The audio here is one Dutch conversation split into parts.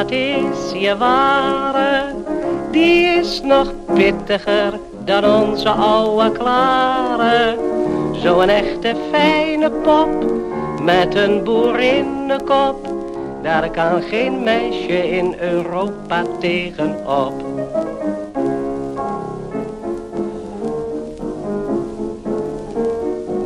dat is je ware, die is nog pittiger dan onze oude klare. Zo'n echte fijne pop, met een boerinnenkop, daar kan geen meisje in Europa tegenop.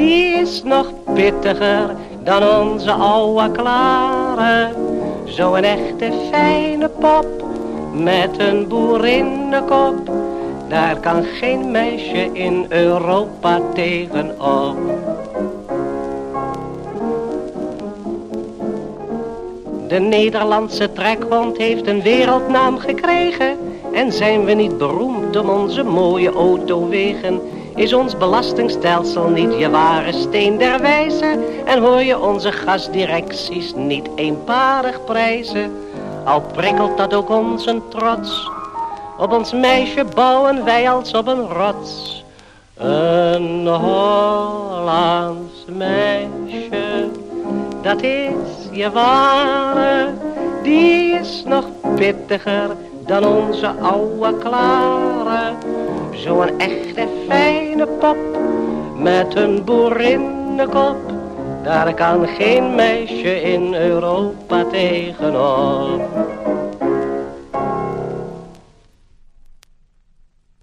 die is nog pittiger dan onze oude klare. Zo'n echte fijne pop, met een boerinnenkop. Daar kan geen meisje in Europa tegenop. De Nederlandse trekhond heeft een wereldnaam gekregen. En zijn we niet beroemd om onze mooie autowegen is ons belastingstelsel niet je ware steen der wijze? En hoor je onze gasdirecties niet eenparig prijzen? Al prikkelt dat ook onze trots. Op ons meisje bouwen wij als op een rots. Een Hollands meisje, dat is je ware. Die is nog pittiger dan onze oude klare. Zo'n echte fijne pop met een boerinnenkop. Daar kan geen meisje in Europa tegenop.